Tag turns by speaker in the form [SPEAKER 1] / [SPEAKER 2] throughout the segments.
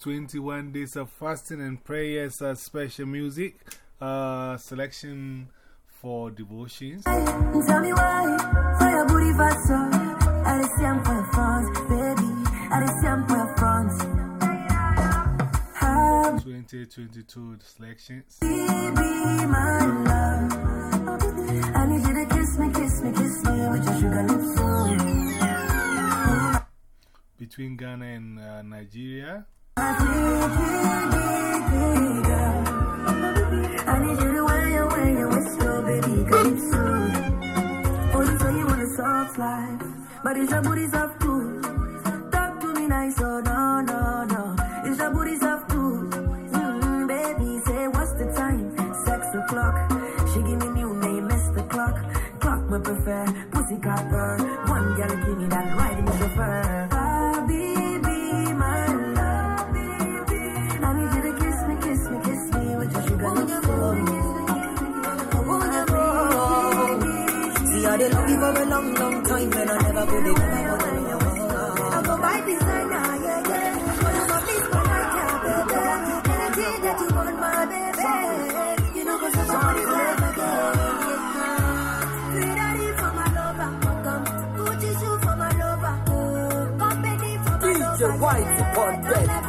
[SPEAKER 1] 21 days of fasting and prayers, uh, special music, uh, selection for devotions.
[SPEAKER 2] Tell me why, for your booty fast, I just see I'm for France, baby. I just see I'm for France.
[SPEAKER 1] 2022 selections. Between Ghana and uh, Nigeria.
[SPEAKER 2] Life, but it's your booty soft too. Talk to me nice, oh, no, no, no. It's your booty soft too. Mm, baby, say, what's the time? Six o'clock. She give me new name, Mr. Clock. Clock me prefer, pussy cat girl. One girl give me
[SPEAKER 3] See, I love you for a long, long time, and I never could be
[SPEAKER 2] I go buy designer, yeah, yeah. But I'm a big one, I can't, baby. Anything that you want, my baby. You know, cause somebody's love again. Free daddy for my lover. Come, Gucci shoe for my lover. Company for my lover.
[SPEAKER 3] DJ White deck.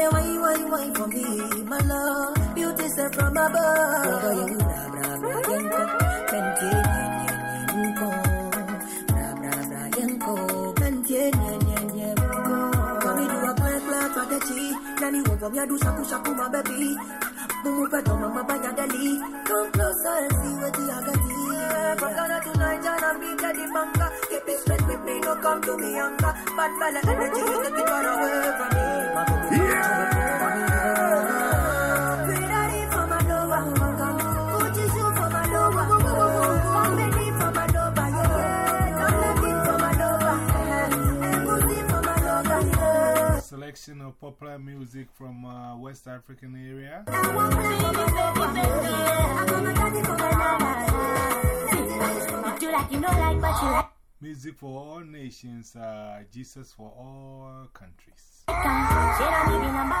[SPEAKER 3] They wine, wine, wine for me, my love. Beauty set from above. Oh. Come do a clap, clap, at the cheek. Then you want from your do shaku, shaku, my baby. Mumu peto, mama, banya deli. Come closer and see what you are getting. From Ghana to Nigeria, I'm big daddy manga. Keep it straight with me, no come to me younger. Bad fella energy, you take it far away from me. My
[SPEAKER 1] Selection of popular music from uh, West African area. Music for all nations, uh, Jesus for all countries.
[SPEAKER 4] Don't need the number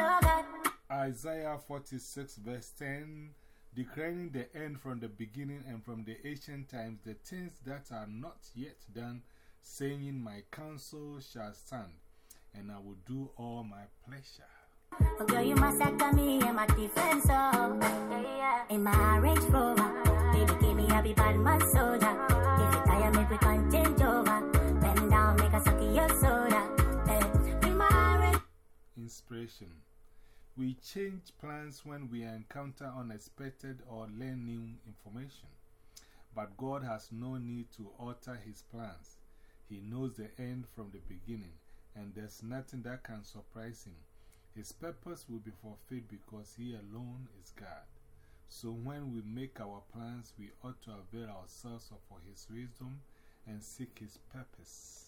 [SPEAKER 1] Isaiah 46, verse 10, declaring the end from the beginning and from the ancient times, the things that are not yet done, saying, My counsel shall stand, and I will do all my pleasure.
[SPEAKER 4] Oh, girl, you must have me in my defense, oh. Yeah, yeah. In my Range Rover. Baby, give me a big bad man soda. If you tire, make we can change over. Bend down, make a suck your soda. Eh, in my Range
[SPEAKER 1] Inspiration. We change plans when we encounter unexpected or learn new information. But God has no need to alter His plans. He knows the end from the beginning, and there's nothing that can surprise Him. His purpose will be fulfilled because He alone is God. So when we make our plans, we ought to avail ourselves of His wisdom and seek His purpose.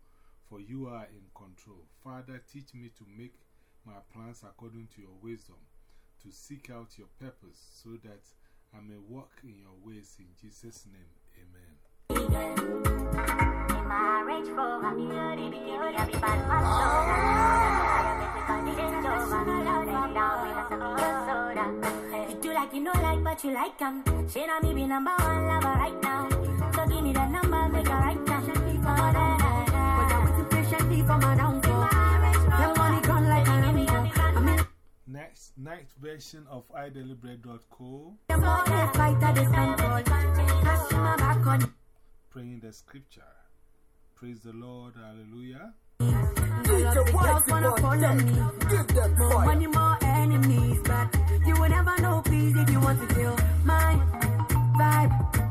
[SPEAKER 1] for you are in control. Father, teach me to make my plans according to your wisdom, to seek out your purpose, so that I may walk in your ways in Jesus' name. Amen.
[SPEAKER 4] Like you know like, but you like 'em. She not number one lover right now. So give me the number, make right now.
[SPEAKER 2] To for my downfall. Them money gone like a rumble. I'm
[SPEAKER 1] Next, version of iDeliberate.co,
[SPEAKER 2] the morning fight the spend call. Cash in my back on.
[SPEAKER 1] praying the scripture. Praise the Lord. Hallelujah.
[SPEAKER 2] Girls wanna follow me. More money, more enemies. But you will never know peace if you want to kill my vibe.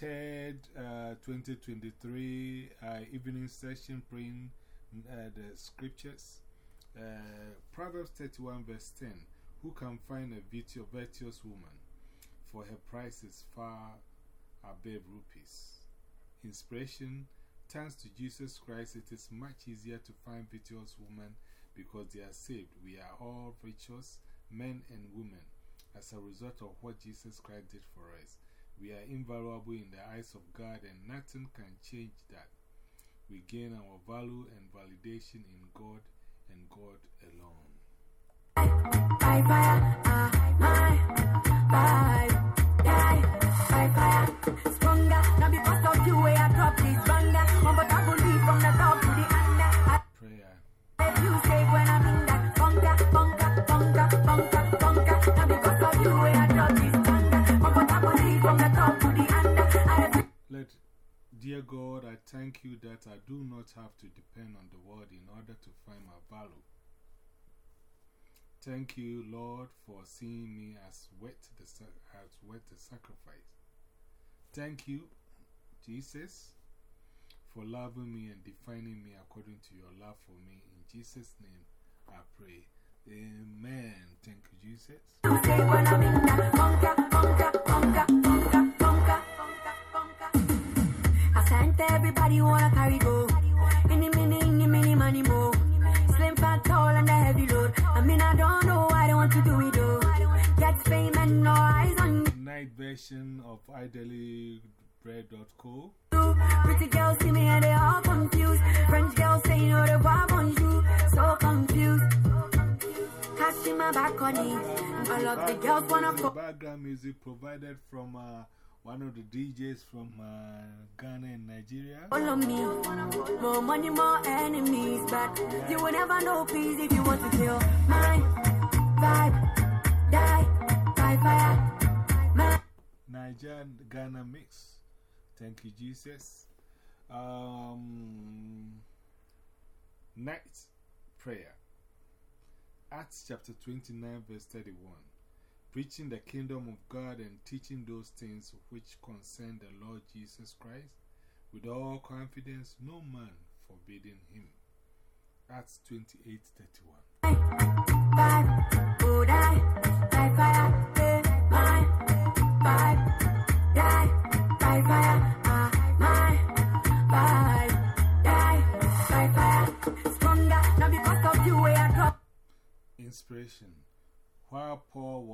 [SPEAKER 1] 3rd, uh, 2023, uh, evening session praying uh, the scriptures. Uh, Proverbs 31, verse 10 Who can find a virtu- virtuous woman? For her price is far above rupees. Inspiration Thanks to Jesus Christ, it is much easier to find virtuous women because they are saved. We are all virtuous, men and women, as a result of what Jesus Christ did for us. We are invaluable in the eyes of God, and nothing can change that. We gain our value and validation in God and God alone.
[SPEAKER 2] by
[SPEAKER 1] dear God, I thank you that I do not have to depend on the world in order to find my value. Thank you, Lord, for seeing me as worth the, as worth the sacrifice. Thank you, Jesus, for loving me and defining me according to your love for me. In Jesus' name, I pray. Amen. Thank you, Jesus.
[SPEAKER 2] Everybody wanna carry go. Any mini, any mini, money more. Slim, fat, tall, and a heavy load. I mean, I don't know why they want to do it though. Get fame and no eyes on
[SPEAKER 1] Night version of iDailyBread.co.
[SPEAKER 2] you. Pretty girls see me and they all confused. French girls say no the vibe on you. So confused. Cash in my back on it. All of the girls wanna.
[SPEAKER 1] Background music provided from uh, one of the DJs from uh, Ghana and Nigeria.
[SPEAKER 2] Follow me. More money, more enemies. But you will never know peace if you want to kill my vibe. Die by fire. My
[SPEAKER 1] Niger Ghana mix. Thank you, Jesus. Um, night prayer. Acts chapter 29, verse 31. Preaching the kingdom of God and teaching those things which concern the Lord Jesus Christ with all confidence, no man forbidding him. Acts 28 31.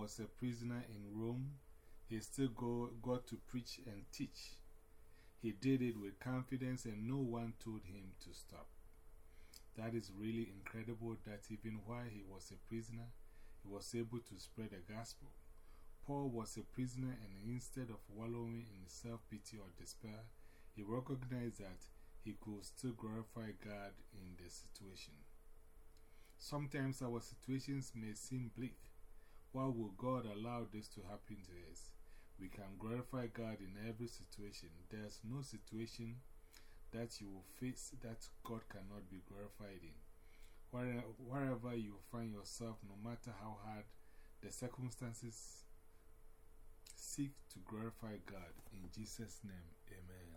[SPEAKER 1] Was a prisoner in Rome, he still go, got to preach and teach. He did it with confidence, and no one told him to stop. That is really incredible that even while he was a prisoner, he was able to spread the gospel. Paul was a prisoner, and instead of wallowing in self pity or despair, he recognized that he could still glorify God in the situation. Sometimes our situations may seem bleak. Why will God allow this to happen to us? We can glorify God in every situation. There's no situation that you will face that God cannot be glorified in. Where, wherever you find yourself, no matter how hard the circumstances, seek to glorify God. In Jesus' name, amen.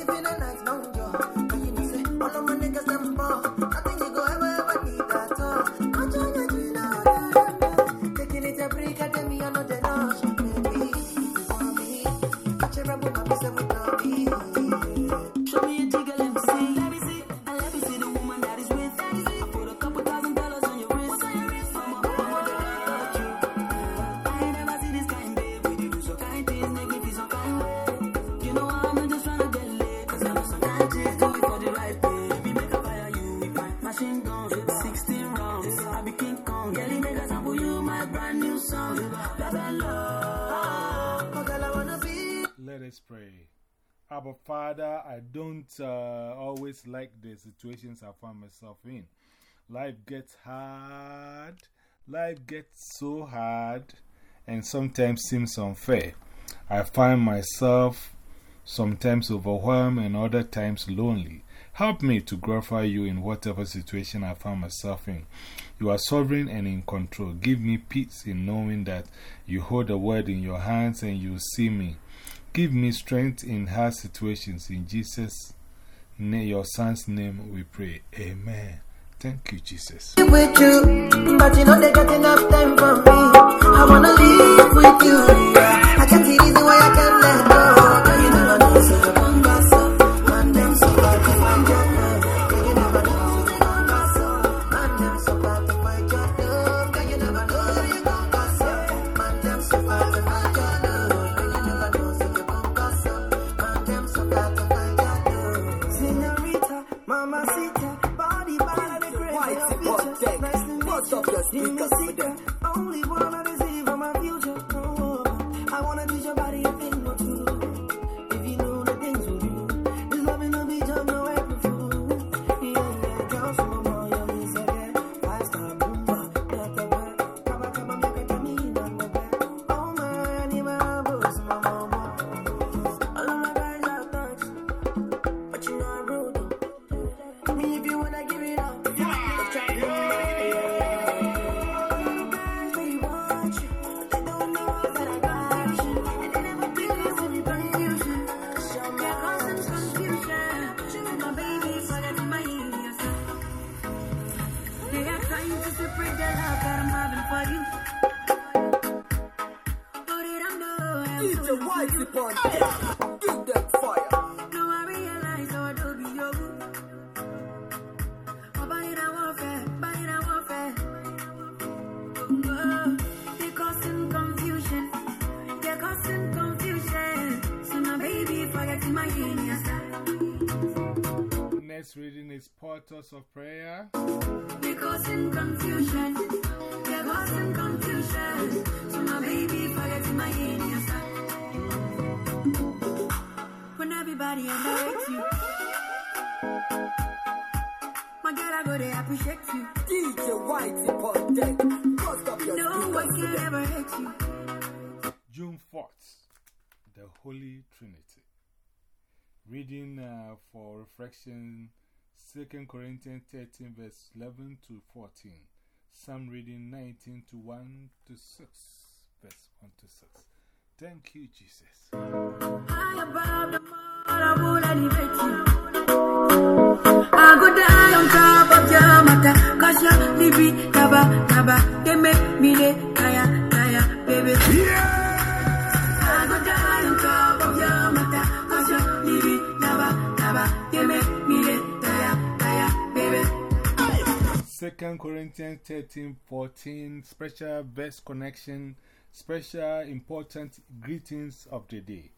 [SPEAKER 1] living a nice Like the situations I found myself in. Life gets hard, life gets so hard, and sometimes seems unfair. I find myself sometimes overwhelmed and other times lonely. Help me to glorify you in whatever situation I find myself in. You are sovereign and in control. Give me peace in knowing that you hold the word in your hands and you see me. Give me strength in hard situations. In Jesus' In your son's name we pray. Amen. Thank you, Jesus.
[SPEAKER 2] With you, but you know they got enough time for me. I wanna live with you. I can't see the way I can let go. authors of prayer. Because in confusion. there was some confusion. So my baby forgets my When everybody underrates you. My girl, I go to appreciate you.
[SPEAKER 5] DJ White upon deck.
[SPEAKER 2] No one can ever hate you.
[SPEAKER 1] June 4th, the Holy Trinity. Reading uh, for reflection Second Corinthians 13 verse 11 to 14. Psalm reading 19 to 1 to 6. Verse 1 to 6. Thank you, Jesus. 2 Corinthians 13 14, special best connection, special important greetings of the day.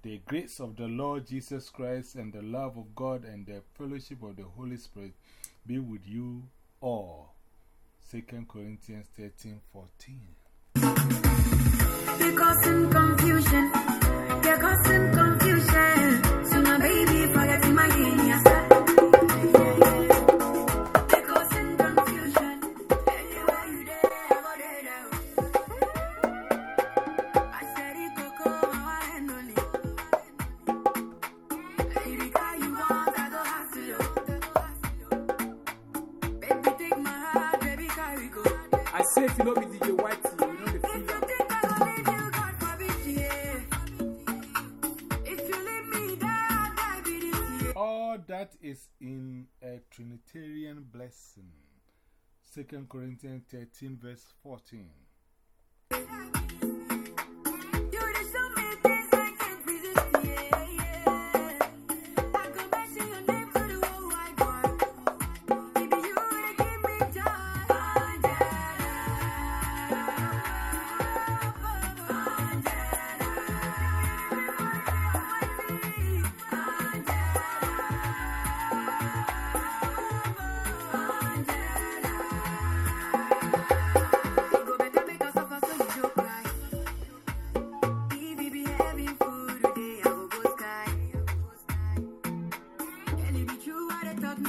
[SPEAKER 1] The grace of the Lord Jesus Christ and the love of God and the fellowship of the Holy Spirit be with you all. 2 Corinthians 13 14. Because in confusion, Corinthians 13, verse 14.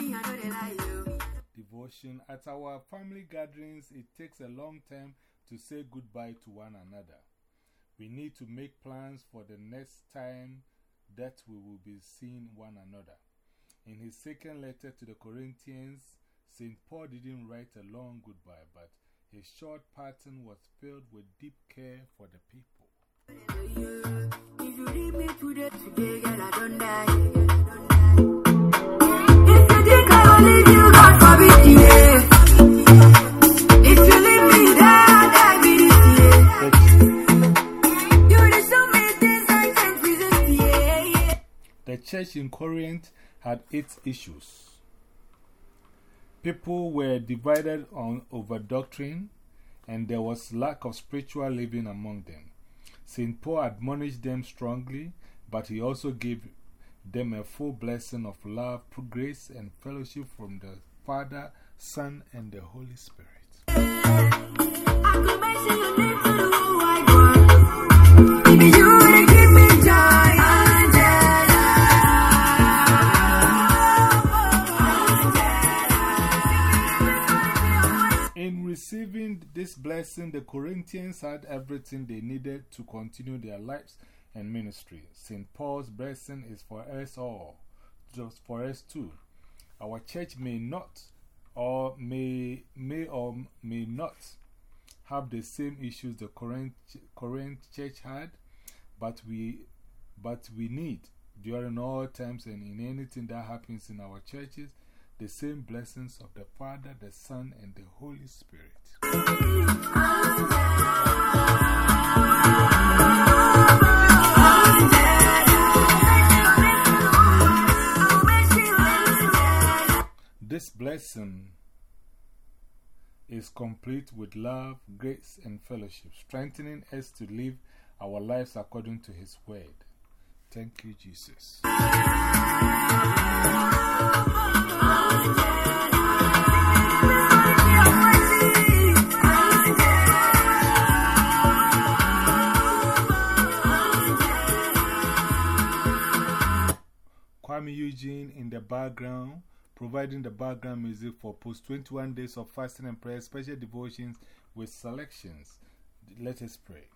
[SPEAKER 2] This banger, comfortable lead from the top to the under.
[SPEAKER 1] At our family gatherings, it takes a long time to say goodbye to one another. We need to make plans for the next time that we will be seeing one another. In his second letter to the Corinthians, St. Paul didn't write a long goodbye, but his short pattern was filled with deep care for the people. Church in Corinth had its issues. People were divided on, over doctrine, and there was lack of spiritual living among them. St. Paul admonished them strongly, but he also gave them a full blessing of love, grace, and fellowship from the Father, Son, and the Holy Spirit. Receiving this blessing, the Corinthians had everything they needed to continue their lives and ministry. St. Paul's blessing is for us all, just for us too. Our church may not, or may, may or may not have the same issues the Corinth, Corinth church had, but we, but we need, during all times and in anything that happens in our churches, the same blessings of the Father, the Son, and the Holy Spirit. This blessing is complete with love, grace, and fellowship, strengthening us to live our lives according to His word. Thank you, Jesus. Kwame Eugene in the background, providing the background music for post 21 days of fasting and prayer, special devotions with selections. Let us pray.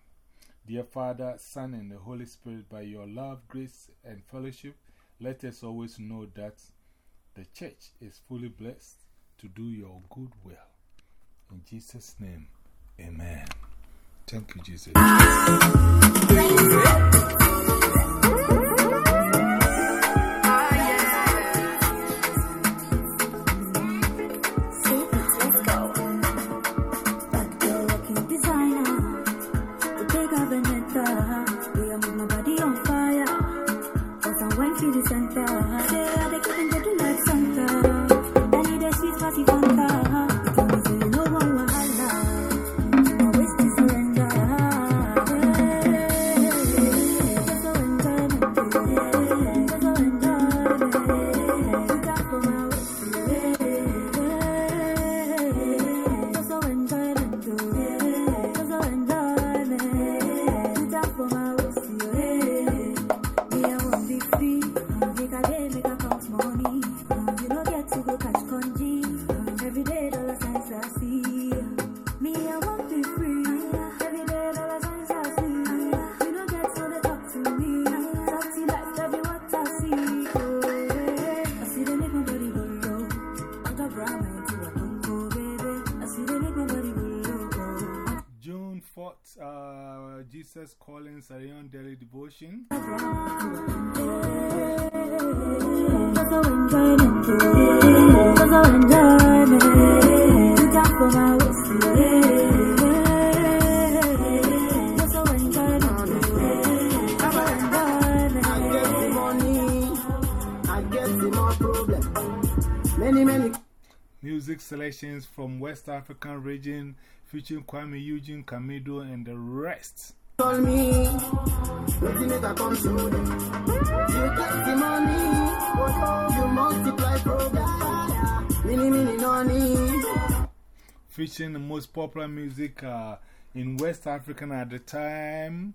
[SPEAKER 1] Dear Father, Son, and the Holy Spirit, by your love, grace, and fellowship, let us always know that the church is fully blessed to do your good will. In Jesus' name, amen. Thank you, Jesus. From West African region featuring Kwame Eugene, Kamido, and the rest.
[SPEAKER 6] call me, waiting make I to them. You get the money, you multiply problem. Many, many money.
[SPEAKER 1] Featuring the most popular music uh, in West African at the time.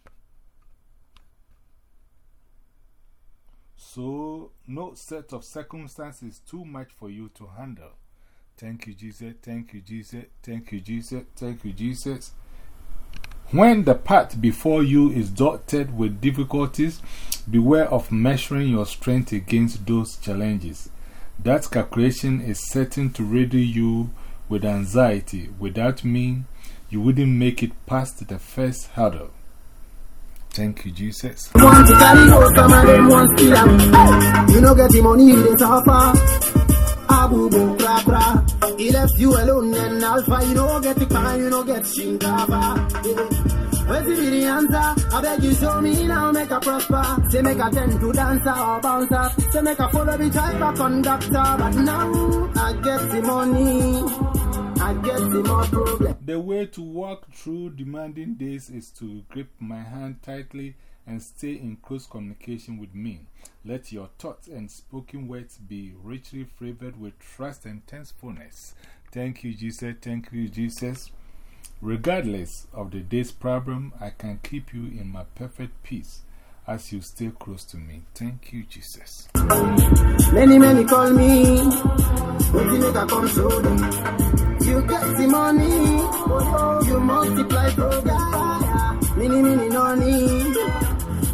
[SPEAKER 1] So, no set of circumstances is too much for you to handle. Thank you, Jesus. Thank you, Jesus. Thank you, Jesus. Thank you, Jesus. When the path before you is dotted with difficulties, beware of measuring your strength against those challenges. That calculation is certain to riddle you with anxiety. Without me, you wouldn't make it past the first hurdle. Thank you, Jesus.
[SPEAKER 6] Of you know get the money, they suffer. Abu cra. He left you alone and alpha. You know get the car, you know get shinkava. Yeah. Where's the the answer? I beg you show me now, make a prosper. Say make a tend to dancer or bouncer. Say make a follow the driver conductor. But now I get the money. I get the more problem.
[SPEAKER 1] The way to walk through demanding days is to grip my hand tightly and stay in close communication with me. Let your thoughts and spoken words be richly flavored with trust and thankfulness. Thank you, Jesus. Thank you, Jesus. Regardless of the day's problem, I can keep you in my perfect peace as you stay close to me. Thank you, Jesus.
[SPEAKER 6] Many, many call me. You get the money. You multiply program. Mini, mini, no need.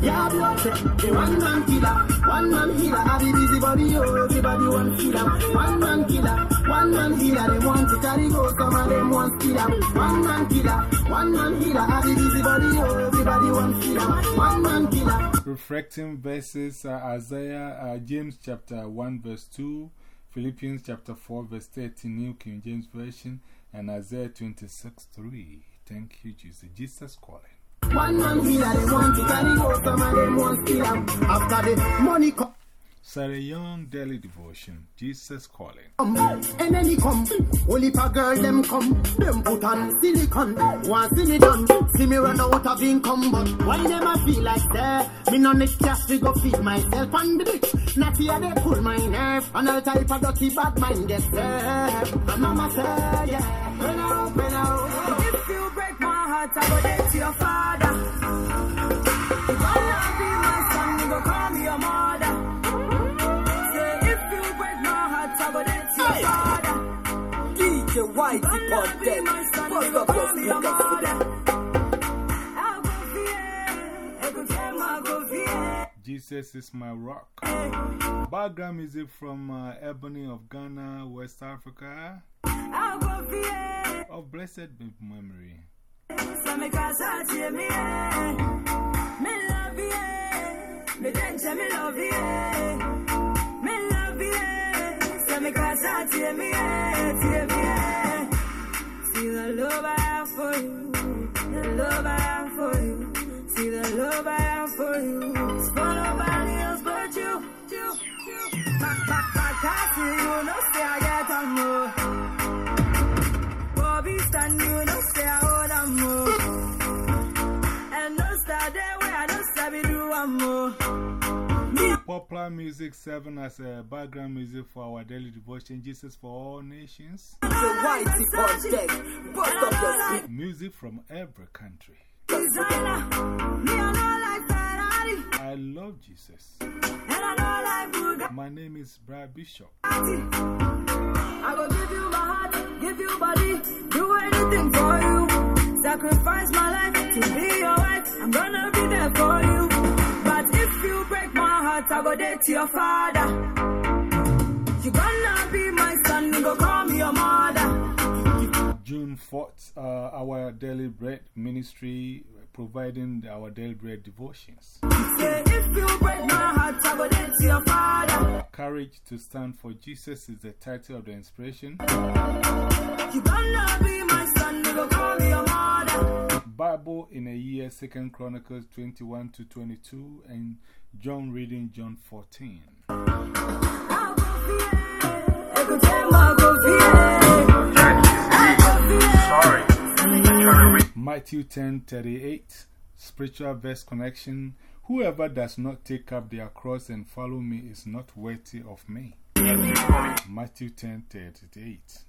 [SPEAKER 6] Yeah, blood, the one man killer, one man healer. I be busy body, oh, everybody want killer. One man killer, one man healer. They want to carry go, some of them want killer. One man killer, one man healer. I be busy body, oh, everybody want killer. One man killer.
[SPEAKER 1] Reflecting verses uh, Isaiah, uh, James chapter 1, verse 2, Philippians chapter 4, verse 13, New King James Version, and Isaiah 26, 3. Thank you, Jesus. Jesus calling.
[SPEAKER 6] One man to carry some of them. After the money come.
[SPEAKER 1] Sarah Young Daily Devotion, Jesus Calling.
[SPEAKER 6] and then he come. Only a girl them come, them put on silicon. Want see me done, see me run out of income, but why them I feel like that? Me no need cash to go feed myself on the bitch. Not here they pull my nerve, and all type of dirty bad mind get served. And mama say, yeah, when I open out.
[SPEAKER 2] If you break my heart, I go dead your father. I go tell my go fear.
[SPEAKER 1] Jesus is my rock. Background music from uh, Ebony of Ghana, West Africa,
[SPEAKER 2] I go fear.
[SPEAKER 1] of blessed memory.
[SPEAKER 2] So me cause I see me, me love you, me dance me love you, me love you, so me cause I see me. The love I have for you, the love I have for you, see the love I have for you, it's for nobody else but you, you, you. My, my, my castle, you know, say I get on more. Bobby stand, you know, say I hold on more. And no start there where I don't sabi do one more.
[SPEAKER 1] Popular music serving as a background music for our daily devotion, Jesus for all nations.
[SPEAKER 3] DJ Whitey on deck. Bust up your speakers.
[SPEAKER 1] Music from every country.
[SPEAKER 2] I know like Ferrari,
[SPEAKER 1] I love Jesus.
[SPEAKER 2] and I know like Bugatti.
[SPEAKER 1] My name is Brad Bishop.
[SPEAKER 2] I go give you my heart, give you body, do anything for you. Sacrifice my life to be your wife. I'm gonna be there for you. But if you break my heart, I go date your father. You gonna be my son, you go call me your mother.
[SPEAKER 1] June 4th, uh, our Daily Bread ministry providing our Daily Bread devotions.
[SPEAKER 2] Say if you break my heart, I go date your father.
[SPEAKER 1] Courage to Stand for Jesus is the title of the inspiration.
[SPEAKER 2] You gonna be my son, you go call me your mother.
[SPEAKER 1] Bible in a year, 2nd Chronicles 21 to 22, and John reading John 14. Matthew 10:38 Spiritual verse connection Whoever does not take up their cross and follow me is not worthy of me. Matthew
[SPEAKER 3] 10:38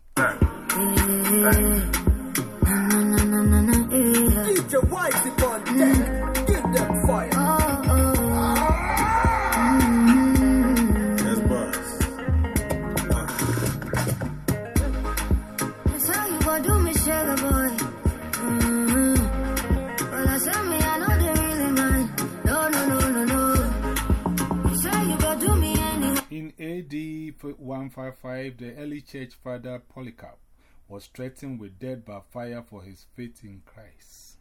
[SPEAKER 1] In AD 155, the early church father Polycarp was threatened with death by fire for his faith in Christ.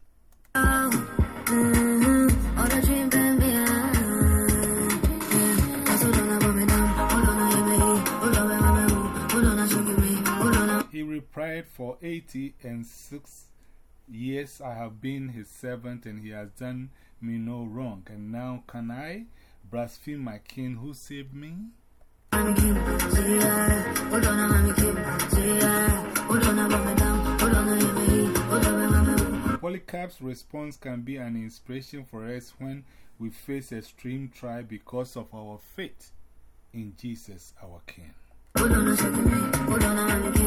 [SPEAKER 1] He replied, For eighty and six years I have been his servant, and he has done me no wrong. And now can I blaspheme my king who saved me?
[SPEAKER 3] I'm keep. See, yeah. Hold on, I'm keep. See, yeah. Hold on, I me down. Hold on, I may. Hold on, I may.
[SPEAKER 1] Polycarp's response can be an inspiration for us when we face extreme trial because of our faith in Jesus, our King.
[SPEAKER 3] Hold on, I should give me. Hold on, I'm keep.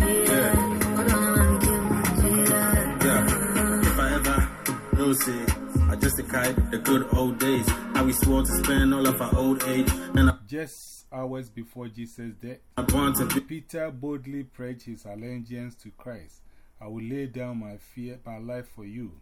[SPEAKER 3] See, yeah. I'm keep. Yeah.
[SPEAKER 7] Yeah. If I ever know, say, I just kite the good old days. How we swore to spend all of our old age. And
[SPEAKER 1] Just hours before Jesus' death,
[SPEAKER 7] I want to be.
[SPEAKER 1] Peter boldly pledged his allegiance to Christ. I will lay down my fear, my life for you.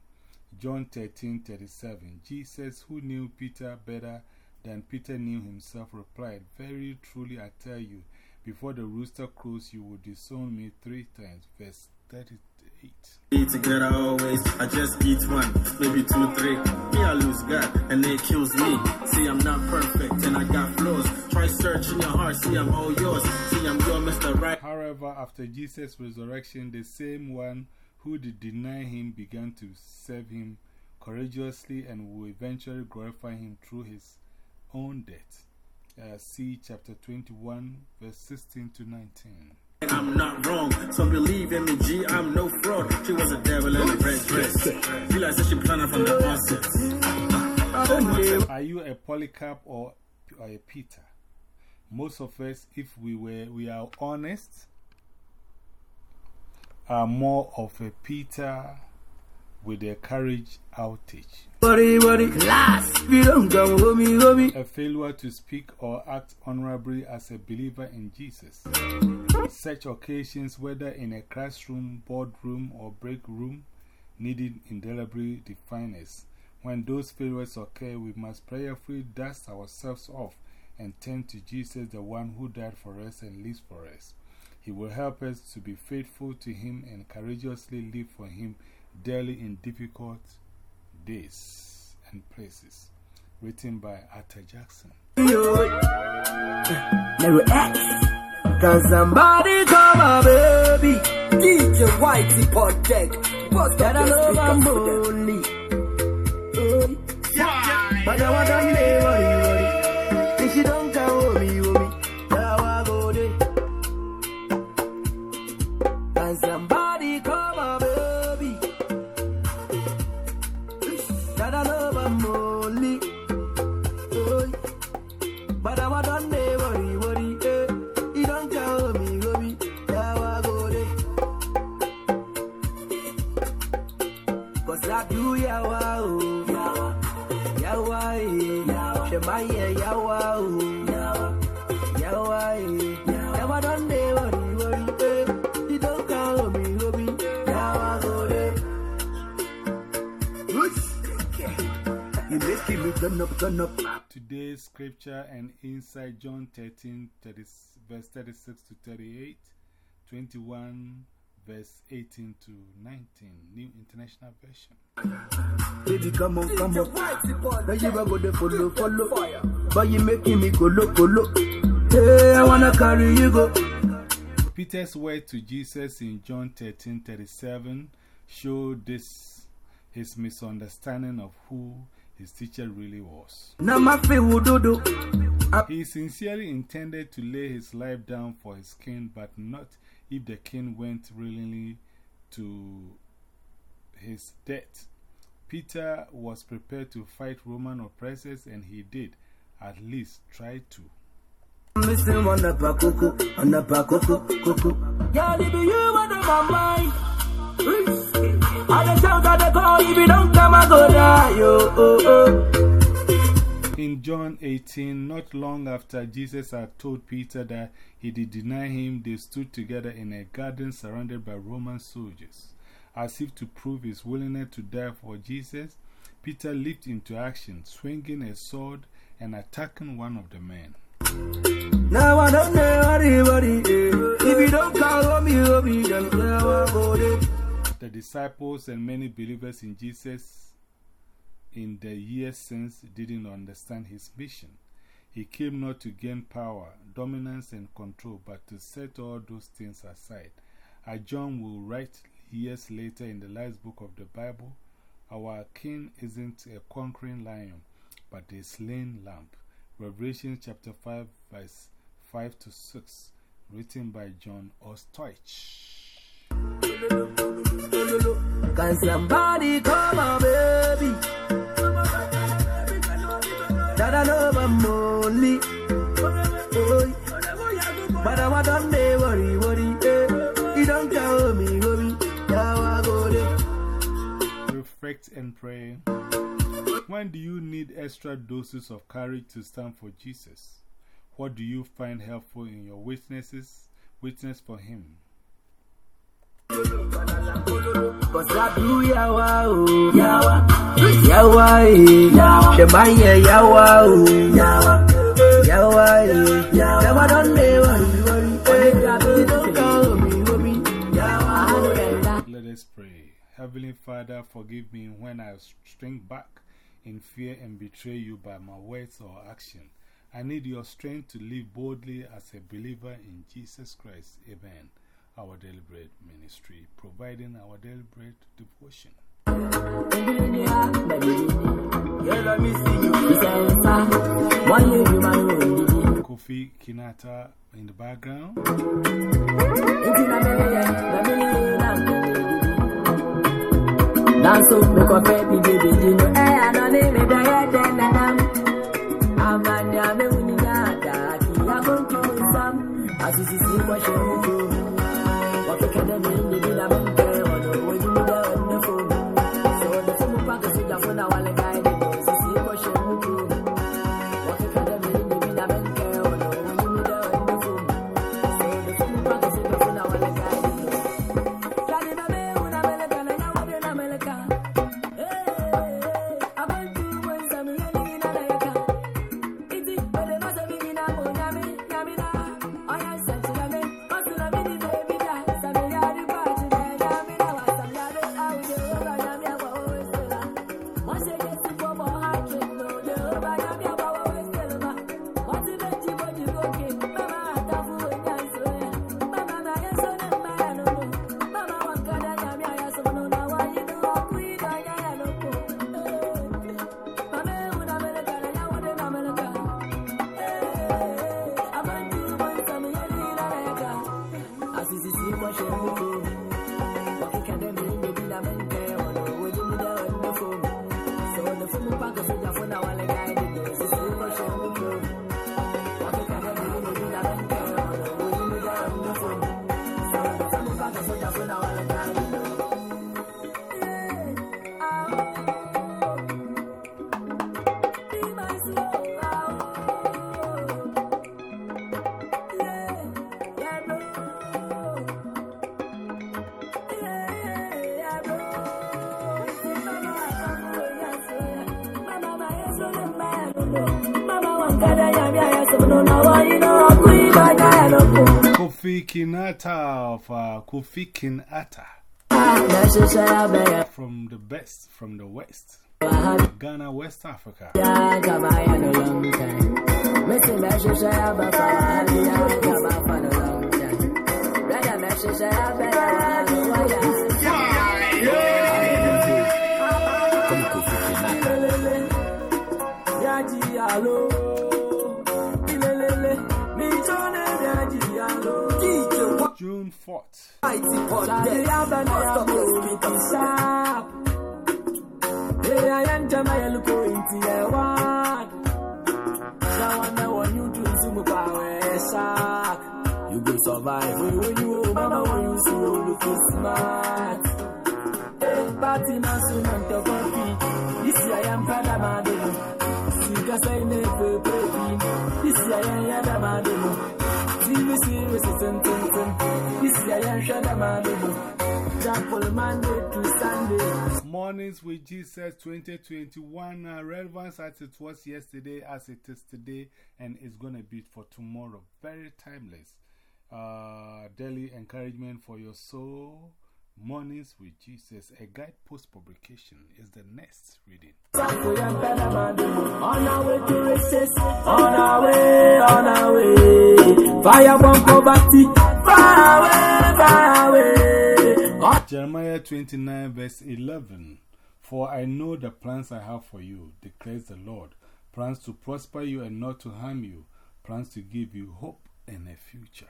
[SPEAKER 1] John 13 37. Jesus, who knew Peter better than Peter knew himself, replied, Very truly I tell you, before the rooster crows, you will disown me three times. Verse 38.
[SPEAKER 7] Be together always. I just eat one, maybe two, three. Me, I lose God, and it kills me. See, I'm not perfect, and I got flaws. Try searching your heart, see, I'm all yours. See, I'm your Mr. Right.
[SPEAKER 1] However, after Jesus' resurrection, the same one who did deny him began to serve him courageously and will eventually glorify him through his own death. Uh, see chapter 21, verse 16 to 19.
[SPEAKER 7] I'm not wrong, so believe in me, G. I'm no fraud. She was a devil in a red dress. She planned from the onset.
[SPEAKER 1] Are you a Polycarp or, or a Peter? Most of us, if we, were, we are honest, are more of a Peter with a courage outage.
[SPEAKER 8] Body, body, class. We don't come, homie, homie.
[SPEAKER 1] A failure to speak or act honorably as a believer in Jesus. Such occasions, whether in a classroom, boardroom, or break room, needed indelibly define us. When those failures occur, we must prayerfully dust ourselves off and turn to Jesus, the one who died for us and lives for us. He will help us to be faithful to Him and courageously live for Him daily in difficult days and places. Written by Arthur Jackson.
[SPEAKER 8] Never Can somebody call my baby?
[SPEAKER 5] DJ Whitey upon deck. Bust
[SPEAKER 8] That I
[SPEAKER 5] up
[SPEAKER 8] love
[SPEAKER 5] the
[SPEAKER 8] I'm
[SPEAKER 5] speaker for them.
[SPEAKER 8] only. But I
[SPEAKER 1] Today's scripture and inside John 13, 30, verse 36 to 38, 21, verse 18 to 19, New International Version.
[SPEAKER 8] Baby, come on, come on. Now you are go there follow, follow. But you making me go look, go look. Hey, I wanna carry you go.
[SPEAKER 1] Peter's word to Jesus in John 13, 37 showed this, his misunderstanding of who his teacher really was.
[SPEAKER 8] Now my feel do do.
[SPEAKER 1] He sincerely intended to lay his life down for his king, but not if the king went willingly to his death, Peter was prepared to fight Roman oppressors, and he did, at least try to.
[SPEAKER 2] Missing on the pacucu, on the pacucu, cuckoo. Yeah, it be you under my mind.
[SPEAKER 1] In John 18, not long after Jesus had told Peter that he did deny him, they stood together in a garden surrounded by Roman soldiers. As if to prove his willingness to die for Jesus, Peter leaped into action, swinging a sword and attacking one of the men.
[SPEAKER 2] Now I don't know. If you don't call me, never go there.
[SPEAKER 1] The disciples and many believers in Jesus in the years since didn't understand his mission. He came not to gain power, dominance, and control, but to set all those things aside. As John will write years later in the last book of the Bible, our king isn't a conquering lion, but a slain lamb. Revelation chapter 5, verse 5 to 6, written by John Ostoich.
[SPEAKER 2] Can somebody baby? That I know I'm but I don't they worry, worry. Eh. You don't tell me, worry. Now I go there.
[SPEAKER 1] reflect and pray. When do you need extra doses of courage to stand for Jesus? What do you find helpful in your witnesses? Witness for Him. Let us pray. Heavenly Father, forgive me when I shrink back in fear and betray you by my words or action. I need your strength to live boldly as a believer in Jesus Christ. Amen. Our bread ministry, providing our bread devotion. Kofi Kinata in the background.
[SPEAKER 2] Dance baby, you know. Eh, I don't need me, then. I'm
[SPEAKER 1] Kofi Kinata of from the best, from the west, Ghana, West Africa. June June 4th.
[SPEAKER 6] Mighty God, yeah.
[SPEAKER 8] When you go survive when you mama when you see you looking smart. Party man soon on top of. This year I am Padamado. Sika say never baby. This year I am Yadamado. See me serious, it's ten
[SPEAKER 1] Mornings with Jesus 2021 uh, relevance as it was yesterday, as it is today, and it's going to be for tomorrow. Very timeless. Uh, daily encouragement for your soul. Mornings with Jesus, a guidepost publication, is the next reading.
[SPEAKER 8] On our way to riches, on our way, on our way. Fire from away, away.
[SPEAKER 1] Jeremiah 29, verse 11 For I know the plans I have for you, declares the Lord plans to prosper you and not to harm you, plans to give you hope and a future.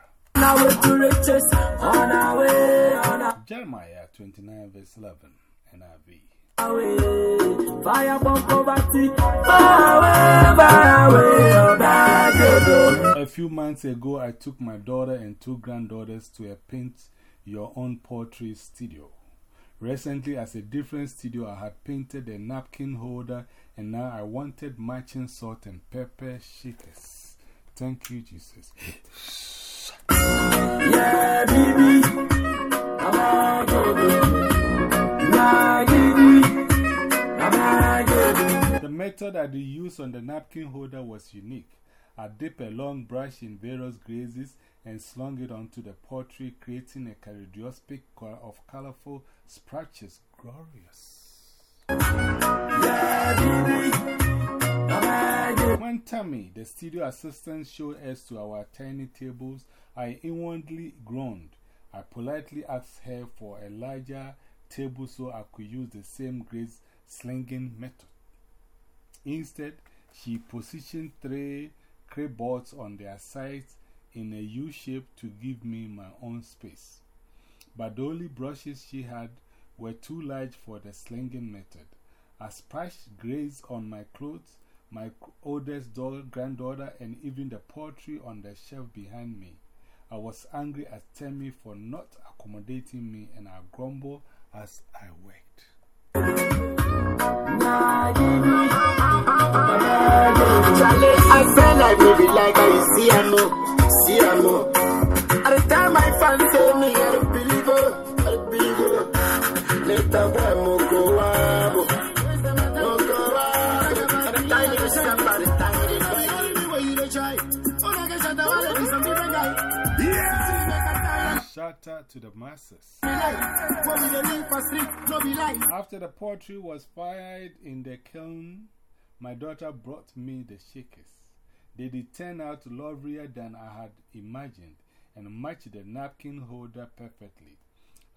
[SPEAKER 1] Jeremiah 29, verse 11, NIV.
[SPEAKER 8] Fire from poverty, away, away. Oh, bad,
[SPEAKER 1] A few months ago, I took my daughter and two granddaughters to a paint your own poetry studio. Recently, as a different studio, I had painted a napkin holder and now I wanted matching salt and pepper shakers. Thank you, Jesus.
[SPEAKER 8] Yeah, baby.
[SPEAKER 1] The method I used on the napkin holder was unique. I dipped a long brush in various glazes and slung it onto the pottery, creating a kaleidoscope co- of colorful splotches. Glorious. When Tammy, the studio assistant, showed us to our tiny tables, I inwardly groaned. I politely asked her for a larger table so I could use the same grace slinging method. Instead, she positioned three boards on their sides in a U shape to give me my own space. But the only brushes she had were too large for the slinging method. I splashed grace on my clothes, my oldest daughter, granddaughter, and even the poetry on the shelf behind me. I was angry at Tammy for not accommodating me, and I grumbled as I worked.
[SPEAKER 6] I feel like maybe like I see I know, see I know. At the time my fans say me, I don't believe it, I don't believe it. Later when mo go up, oh. mo go up. At the time it is shut by the time it is right. Where you dey? Oh, I guess I don't want to some different guy. Yeah.
[SPEAKER 1] Shout out to the masses.
[SPEAKER 6] What we dey live for street, no be lies.
[SPEAKER 1] After the poetry was fired in the kiln, my daughter brought me the shakers. They turn out lovelier than I had imagined and matched the napkin holder perfectly.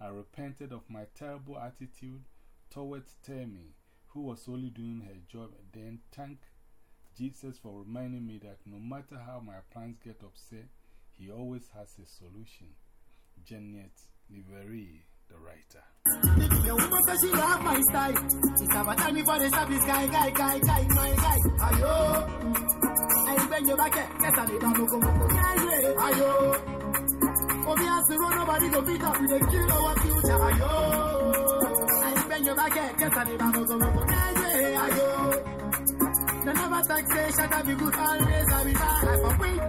[SPEAKER 1] I repented of my terrible attitude towards Tammy, who was only doing her job, then thanked Jesus for reminding me that no matter how my plans get upset, he always has a solution. Jeanette Levellie, the writer.
[SPEAKER 6] The woman says she my style. The guy, guy, guy, guy, guy. Ayo. I bend your back, yes, I need a yeah. Ayo. Run, beat up with a kill our future. Ayo. I bend your back, yes, I need a yeah. Ayo. Say, shut up, be good, always, I be. I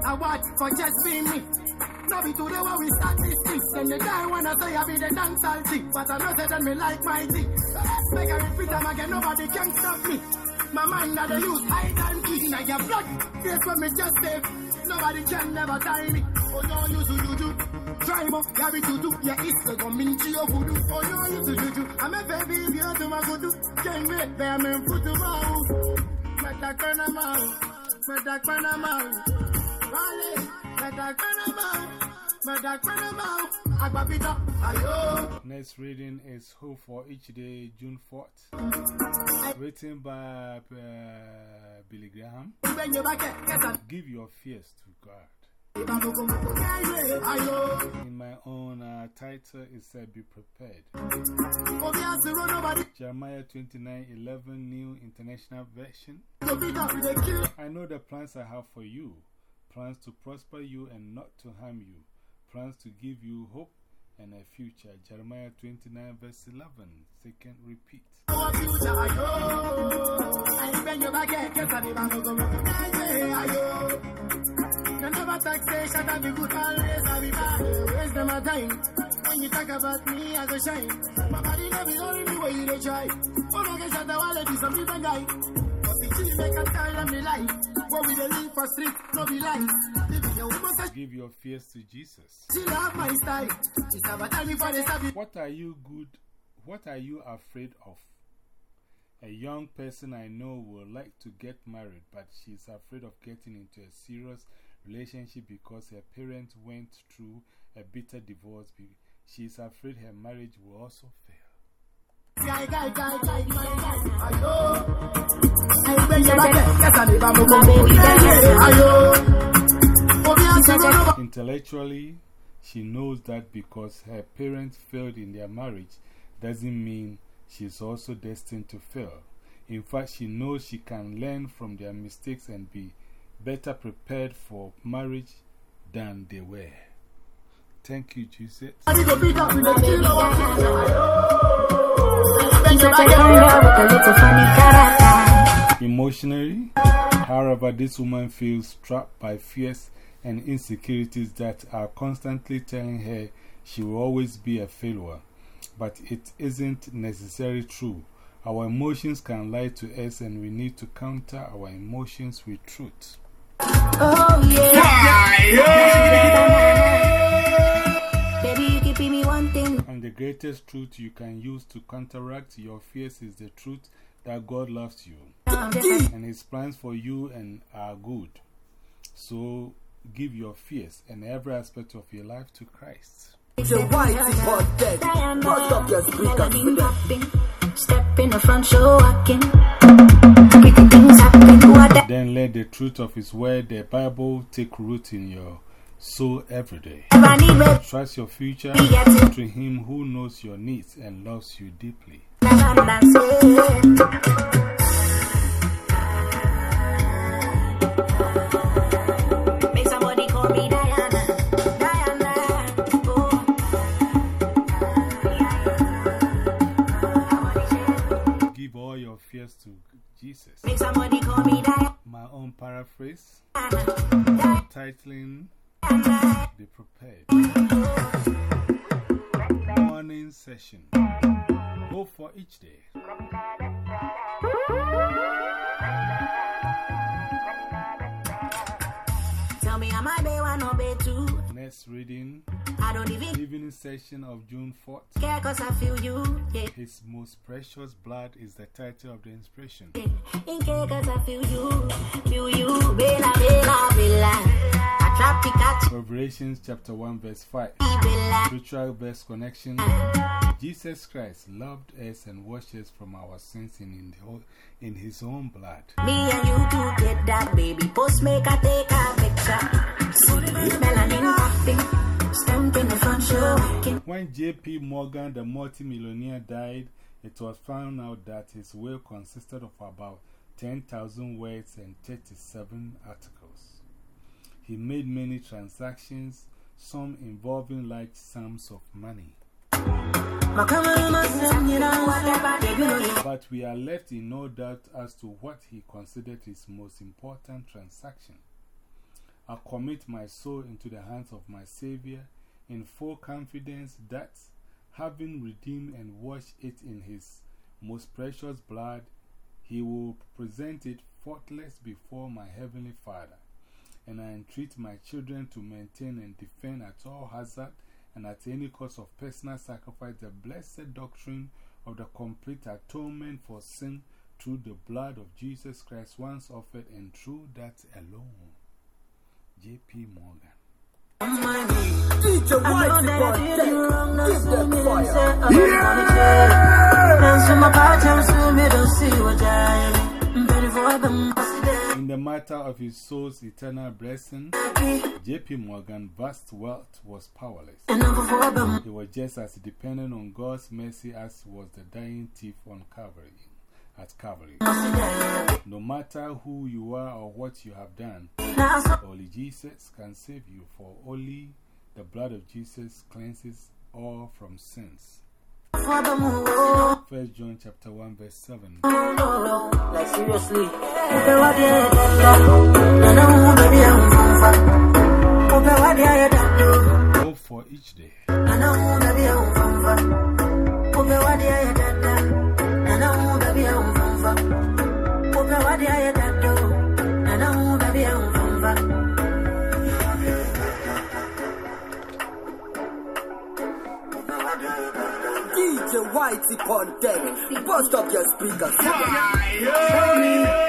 [SPEAKER 6] I watch, for just me. No be today when we start this thing. Then the guy wanna say I be the dancehall thing. But I know say that me like my thing. Let's make a repeat them again, nobody can stop me. My mind that they use high time key. Now your blood, face when me just save. Nobody can never tie me. Oh no, you to juju. Try mo, yeah we to do. Yeah, it's the gominchi of voodoo. Oh no, you to juju. I'm a baby, if you to my voodoo. Can't wait, there I'm in to mouth. Meta kana mouth. Meta kana mouth. Vale,
[SPEAKER 1] Next reading is Hope for Each Day, June 4th. Written by uh, Billy Graham. Give your fears to God. In my own uh, title, it said, Be prepared. Jeremiah 29 11, New International Version. I know the plans I have for you plans to prosper you and not to harm you, plans to give you hope and a future. Jeremiah 29, verse 11. Second repeat.
[SPEAKER 9] When you talk about me, shine. My body never the you try. Oh, some different guy. Cause the chili make a tell them the life. What we they live for street, no be lies. Living your woman say
[SPEAKER 1] Give your fears to Jesus.
[SPEAKER 9] she love my style. She sabotage me for the service.
[SPEAKER 1] What are you good? What are you afraid of? A young person I know would like to get married, but she's afraid of getting into a serious relationship because her parents went through a bitter divorce. She's afraid her marriage will also fail. Intellectually, she knows that because her parents failed in their marriage doesn't mean she's also destined to fail. In fact, she knows she can learn from their mistakes and be better prepared for marriage than they were. Thank you, Jesus. Emotionally, however, this woman feels trapped by fears and insecurities that are constantly telling her she will always be a failure. But it isn't necessarily true. Our emotions can lie to us, and we need to counter our emotions with truth.
[SPEAKER 4] Oh, yeah.
[SPEAKER 1] The greatest truth you can use to counteract your fears is the truth that God loves you. And his plans for you and are good. So give your fears and every aspect of your life to Christ.
[SPEAKER 8] It's a white hot dead. Bust up your speakers with them.
[SPEAKER 4] Step in the front, show walking. Quick things happen. What the
[SPEAKER 1] Then let the truth of his word, the Bible, take root in your soul every day.
[SPEAKER 4] I need me.
[SPEAKER 1] Trust your future to him who knows your needs and loves you deeply.
[SPEAKER 4] Make somebody call me Diana. Diana. Oh.
[SPEAKER 1] Give all your fears to Jesus.
[SPEAKER 4] Make somebody call me Diana.
[SPEAKER 1] My own paraphrase, titling Be Prepared. Morning session. Hope for each day.
[SPEAKER 4] Tell me, am I bay one or bay two?
[SPEAKER 1] Next reading,
[SPEAKER 4] I don't even
[SPEAKER 1] evening session of June 4th.
[SPEAKER 4] care cause I feel you. Yeah.
[SPEAKER 1] His most precious blood is the title of the inspiration.
[SPEAKER 4] In care cause I feel you. Feel you. Bella, bella, bella. I trap the cat.
[SPEAKER 1] Revelations chapter 1, verse 5.
[SPEAKER 4] Bella.
[SPEAKER 1] Spiritual best connection. Jesus Christ loved us and washed us from our sins in, in, the in his own blood.
[SPEAKER 4] Me and you together, baby. Post make I take a picture. Melanin popping. Stamp the front, show.
[SPEAKER 1] When J.P. Morgan, the multimillionaire, died, it was found out that his will consisted of about 10,000 words and 37 articles. He made many transactions, some involving large sums of money. But we are left in no doubt as to what he considered his most important transaction. I commit my soul into the hands of my Savior in full confidence that, having redeemed and washed it in his most precious blood, he will present it faultless before my heavenly Father. And I entreat my children to maintain and defend at all hazard and at any cost of personal sacrifice the blessed doctrine of the complete atonement for sin through the blood of Jesus Christ once offered and through that alone. J.P. Morgan.
[SPEAKER 8] DJ White hot dead. Give them fire.
[SPEAKER 1] In the matter of his soul's eternal blessing, J.P. Morgan vast wealth was powerless. He was just as dependent on God's mercy as was the dying thief on Calvary. At Calvary. No matter who you are or what you have done, only Jesus can save you, for only the blood of Jesus cleanses all from sins. First John chapter 1 verse 7.
[SPEAKER 5] Like seriously.
[SPEAKER 1] Hope for each day.
[SPEAKER 5] DJ Whitey Pontek, bust up your speakers.
[SPEAKER 3] Show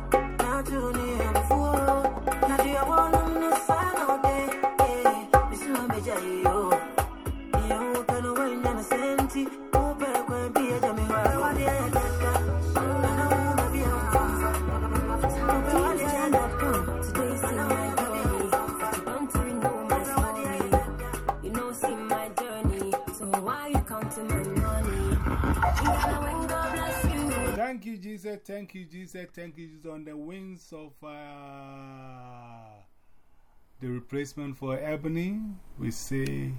[SPEAKER 1] you. Jesus. Thank you, Jesus. Thank you, Jesus. On the wings of uh, the replacement for Ebony, we say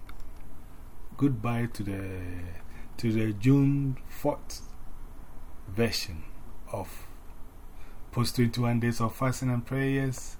[SPEAKER 1] goodbye to the, to the June 4th version of Post 21 Days of Fasting and Prayers